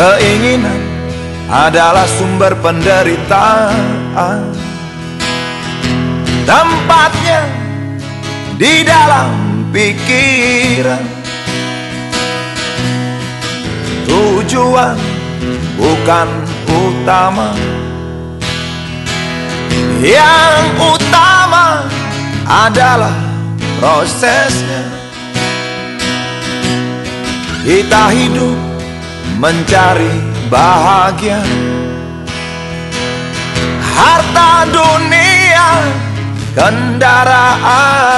Keinginan adalah sumber penderitaan. Tempatnya di dalam pikiran. Tujuan bukan utama. Yang utama adalah prosesnya. Kita hidup mencari bahagia. Harta dunia kendaraannya.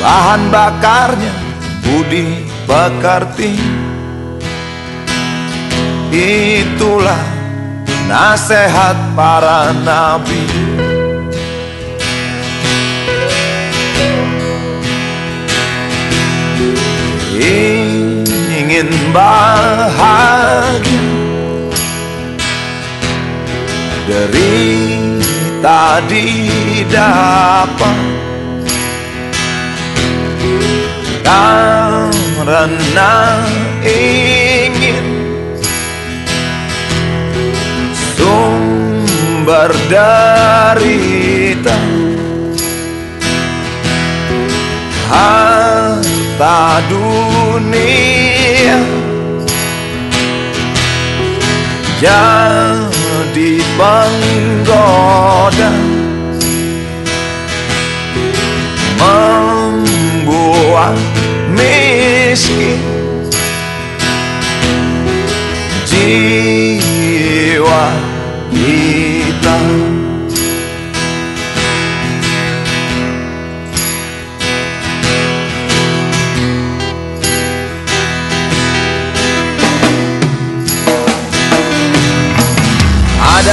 Bahan bakarnya budi pekerti. Itulah nasihat para nabi bahagia. Derita didapat Karena ingin Sumber derita. Harta dunia Jadi penggoda. Membuat miskin Jiwa kita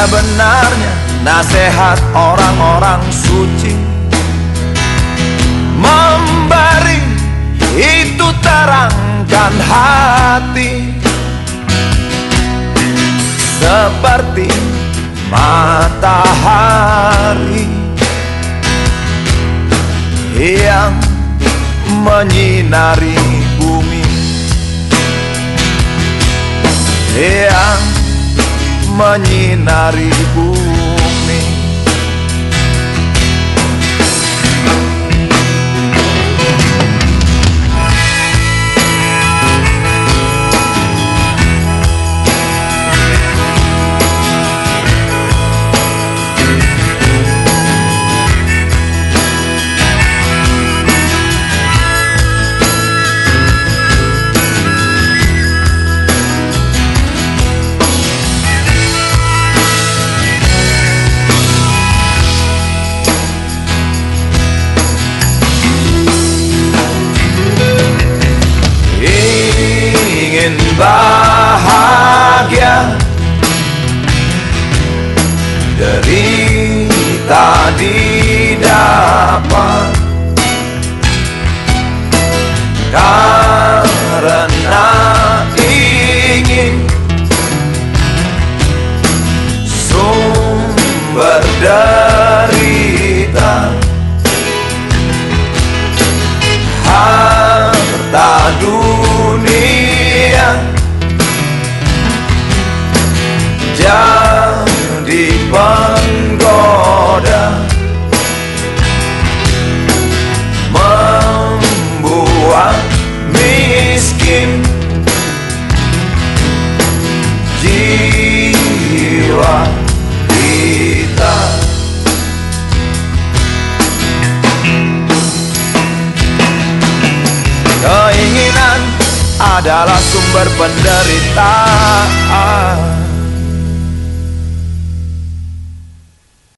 Ada benarnya nasihat orang-orang suci. Memberi itu terangkan hati. Seperti matahari Yang menyinari bumi. Yang menyinari bumi didapat adalah sumber penderitaan